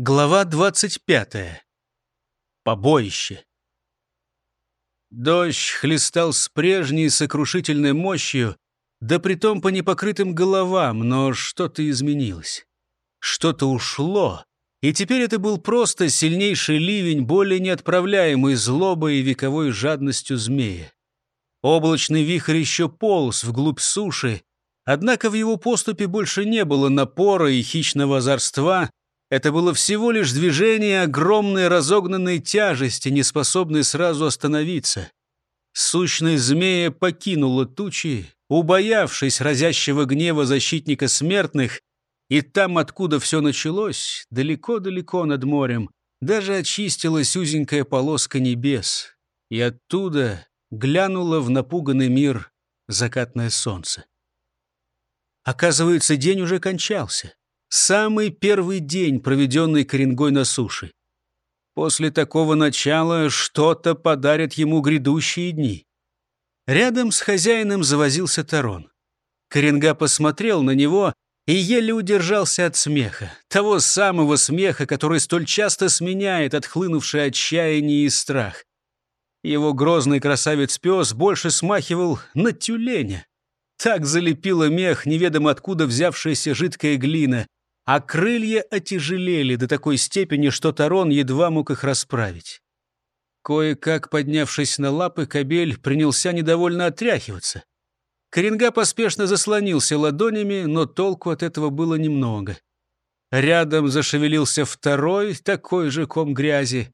Глава 25. Побоище. Дождь хлестал с прежней сокрушительной мощью, да притом по непокрытым головам, но что-то изменилось. Что-то ушло, и теперь это был просто сильнейший ливень, более неотправляемый злобой и вековой жадностью змея. Облачный вихрь еще полз вглубь суши, однако в его поступе больше не было напора и хищного озорства, это было всего лишь движение огромной разогнанной тяжести, не способной сразу остановиться. Сущность змея покинула тучи, убоявшись разящего гнева защитника смертных, и там, откуда все началось, далеко-далеко над морем, даже очистилась узенькая полоска небес, и оттуда глянуло в напуганный мир закатное солнце. Оказывается, день уже кончался. Самый первый день, проведенный Коренгой на суше. После такого начала что-то подарят ему грядущие дни. Рядом с хозяином завозился Тарон. Коренга посмотрел на него и еле удержался от смеха. Того самого смеха, который столь часто сменяет отхлынувшее отчаяние и страх. Его грозный красавец-пес больше смахивал на тюленя. Так залепила мех, неведомо откуда взявшаяся жидкая глина, а крылья отяжелели до такой степени, что Тарон едва мог их расправить. Кое-как поднявшись на лапы, кобель принялся недовольно отряхиваться. Коренга поспешно заслонился ладонями, но толку от этого было немного. Рядом зашевелился второй, такой же ком грязи.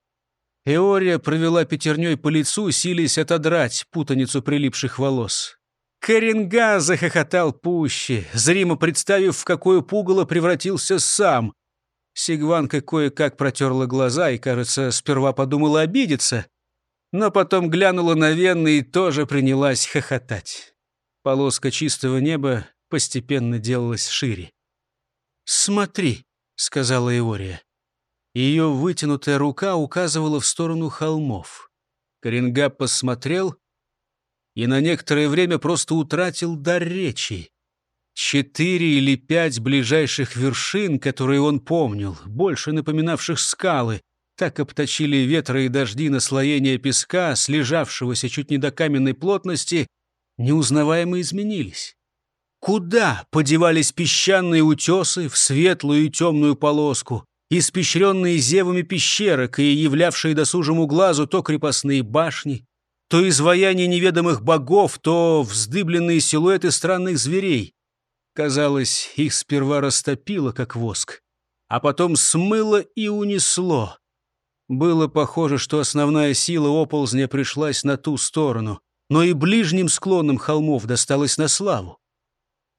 Эория провела пятерней по лицу, силясь отодрать путаницу прилипших волос. Коренга захохотал пуще, зримо представив, в какое пугало превратился сам. Сигванка кое-как протерла глаза и, кажется, сперва подумала обидеться, но потом глянула на Венны и тоже принялась хохотать. Полоска чистого неба постепенно делалась шире. «Смотри», — сказала Иория. Ее вытянутая рука указывала в сторону холмов. Коренга посмотрел и на некоторое время просто утратил дар речи. Четыре или пять ближайших вершин, которые он помнил, больше напоминавших скалы, так обточили ветры и дожди наслоения песка, слежавшегося чуть не до каменной плотности, неузнаваемо изменились. Куда подевались песчаные утесы в светлую и темную полоску, испещренные зевами пещерок и являвшие досужему глазу то крепостные башни, то изваяние неведомых богов, то вздыбленные силуэты странных зверей. Казалось, их сперва растопило, как воск, а потом смыло и унесло. Было похоже, что основная сила оползня пришлась на ту сторону, но и ближним склонам холмов досталось на славу.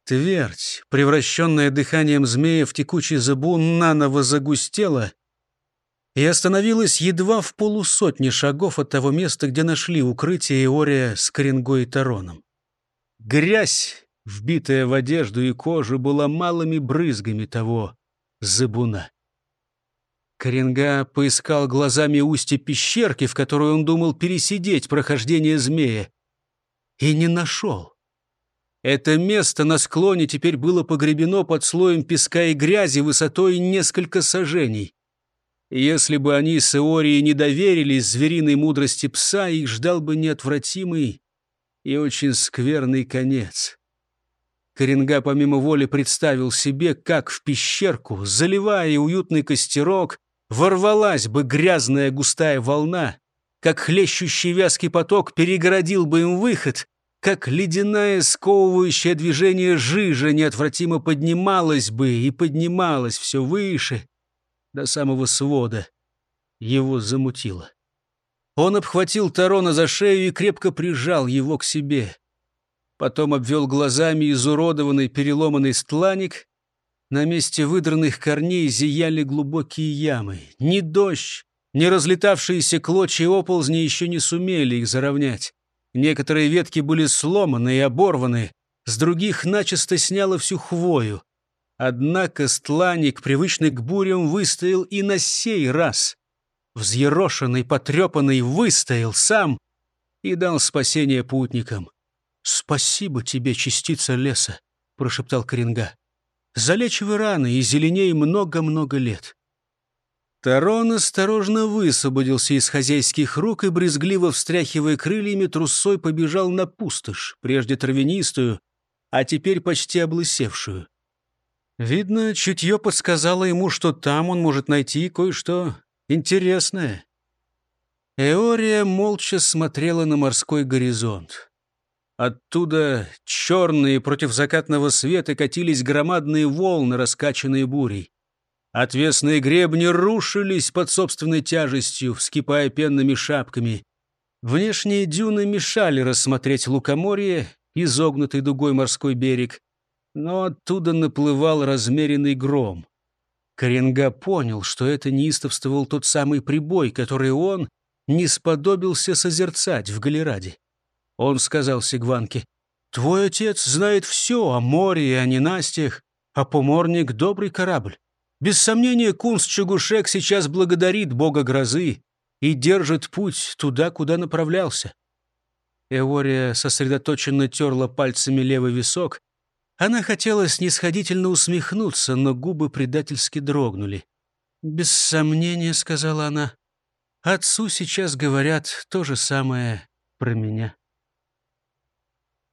Твердь, превращенная дыханием змея в текучий забун, наново загустела — и остановилась едва в полусотни шагов от того места, где нашли укрытие Иория с Коренгой и Тароном. Грязь, вбитая в одежду и кожу, была малыми брызгами того забуна. Коренга поискал глазами устье пещерки, в которую он думал пересидеть прохождение змея, и не нашел. Это место на склоне теперь было погребено под слоем песка и грязи высотой несколько сажений. Если бы они с Иорией не доверились звериной мудрости пса, их ждал бы неотвратимый и очень скверный конец. Коренга помимо воли представил себе, как в пещерку, заливая уютный костерок, ворвалась бы грязная густая волна, как хлещущий вязкий поток перегородил бы им выход, как ледяное сковывающее движение жижа неотвратимо поднималось бы и поднималось все выше — до самого свода. Его замутило. Он обхватил Тарона за шею и крепко прижал его к себе. Потом обвел глазами изуродованный переломанный стланик. На месте выдранных корней зияли глубокие ямы. Ни дождь, ни разлетавшиеся клочья оползни еще не сумели их заровнять. Некоторые ветки были сломаны и оборваны, с других начисто сняло всю хвою. Однако стланник, привычный к бурям, выстоял и на сей раз. Взъерошенный, потрепанный, выстоял сам и дал спасение путникам. «Спасибо тебе, частица леса», — прошептал Коренга. «Залечивай раны и зеленей много-много лет». Тарон осторожно высвободился из хозяйских рук и, брезгливо встряхивая крыльями, трусой побежал на пустошь, прежде травянистую, а теперь почти облысевшую. Видно, чутье подсказало ему, что там он может найти кое-что интересное. Эория молча смотрела на морской горизонт. Оттуда черные против закатного света катились громадные волны, раскачанные бурей. Отвесные гребни рушились под собственной тяжестью, вскипая пенными шапками. Внешние дюны мешали рассмотреть лукоморье, изогнутый дугой морской берег, но оттуда наплывал размеренный гром. Коренга понял, что это неистовствовал тот самый прибой, который он не сподобился созерцать в Галераде. Он сказал Сигванке, «Твой отец знает все о море и о ненастьях, а поморник — добрый корабль. Без сомнения, Кунс Чугушек сейчас благодарит бога грозы и держит путь туда, куда направлялся. Эория сосредоточенно терла пальцами левый висок. Она хотела снисходительно усмехнуться, но губы предательски дрогнули. «Без сомнения», — сказала она, — «отцу сейчас говорят то же самое про меня».